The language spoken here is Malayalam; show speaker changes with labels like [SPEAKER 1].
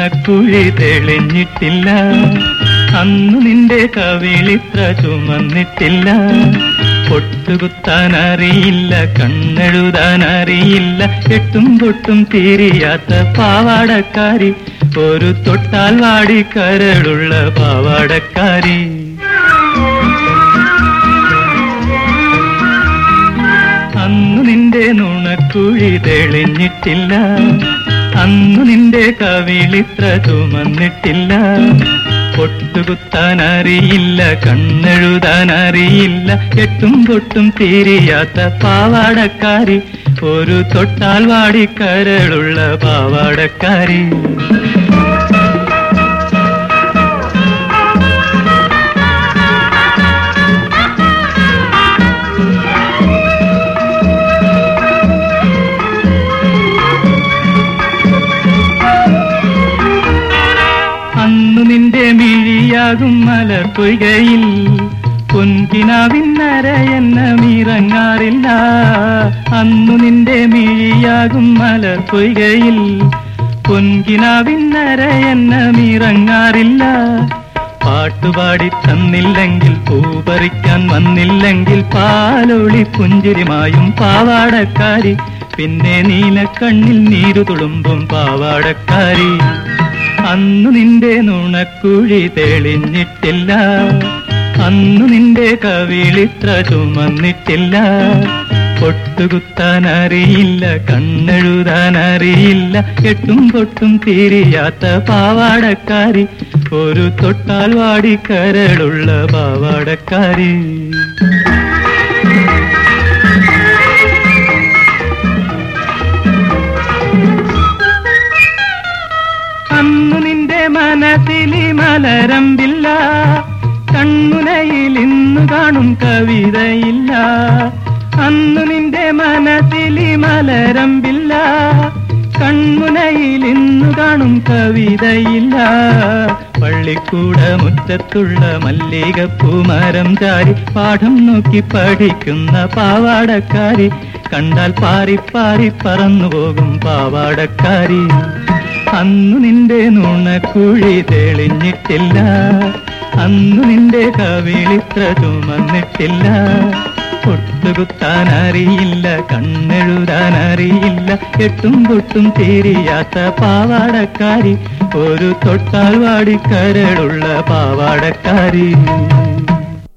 [SPEAKER 1] നുണക്കുഴി തെളിഞ്ഞിട്ടില്ല. അന്ന് നിന്റെ കവിളിത്ര ചുമന്നിട്ടില്ല. പൊട്ടുകുത്താൻ അറിയില്ല കണ്ണെഴുതാൻ അറിയില്ല എട്ടും പൊട്ടും തീരിയാത്ത പാവാടക്കാരി ഒരു തൊട്ടാൽ വാടി കരളുള്ള പാവാടക്കാരി. അന്ന് നിന്റെ നുണക്കുഴി തെളിഞ്ഞിട്ടില്ല. അന്നു നിന്റെ കവിളിത്ര ചുമന്നിട്ടില്ല. പൊട്ടുകുത്താൻ അറിയില്ല കണ്ണെഴുതാൻ അറിയില്ല എട്ടും പൊട്ടും തീരിയാത്ത പാവാടക്കാരി ഒരു തൊട്ടാൽ വാടിക്കരളുള്ള പാവാടക്കാരി. മിഴിയാകും മല പൊയ്കയിൽ. പൊൻകിനാവിന്നര എന്ന മീറങ്ങാറില്ല. അന്നു നിന്റെ മിഴിയാകും മല പൊയ്കയിൽ. പൊൻകിനാവിന്നര എന്ന മീറങ്ങാറില്ല. പാട്ടുപാടി തന്നില്ലെങ്കിൽ പൂപറിക്കാൻ വന്നില്ലെങ്കിൽ പാലൊളി പുഞ്ചിരിമായും പാവാടക്കാരി. പിന്നെ നീലക്കണ്ണിൽ നീരു തുളുമ്പും പാവാടക്കാരി. അന്നു നിന്റെ നുണക്കുഴി തെളിഞ്ഞിട്ടില്ല. അന്നു നിന്റെ കവിളിത്ര ചുമന്നിട്ടില്ല. പൊട്ടുകുത്താൻ അറിയില്ല കണ്ണെഴുതാൻ അറിയില്ല എട്ടും പൊട്ടും തീരിയാത്ത പാവാടക്കാരി ഒരു തൊട്ടാൽ വാടി കരളുള്ള പാവാടക്കാരി. അന്നു നിന്റെ മനസ്സിലി മലരമ്പില്ല. കണ്ണുനയിൽ ഇന്നു കാണും കവിതയില്ല. അന്നു നിന്റെ മനസ്സിലി മലരമ്പില്ല. കൺമുനയിൽ ഇന്നു കാണും കവിതയില്ല. പള്ളിക്കൂട മുറ്റത്തുള്ള മല്ലികപ്പൂമരം ചാരി പാഠം നോക്കി പഠിക്കുന്ന പാവാടക്കാരി കണ്ടാൽ പാറി പാറി പറന്നു പോകും പാവാടക്കാരി. അന്നു നിന്റെ നുണക്കുഴി തെളിഞ്ഞിട്ടില്ല. അന്നു നിന്റെ കവിളിത്ര ചുമന്നിട്ടില്ല. പൊട്ടുകുത്താൻ അറിയില്ല എട്ടും പൊട്ടും തീരിയാത്ത പാവാടക്കാരി ഒരു തൊട്ടാൽ വാടി കരളുള്ള പാവാടക്കാരി.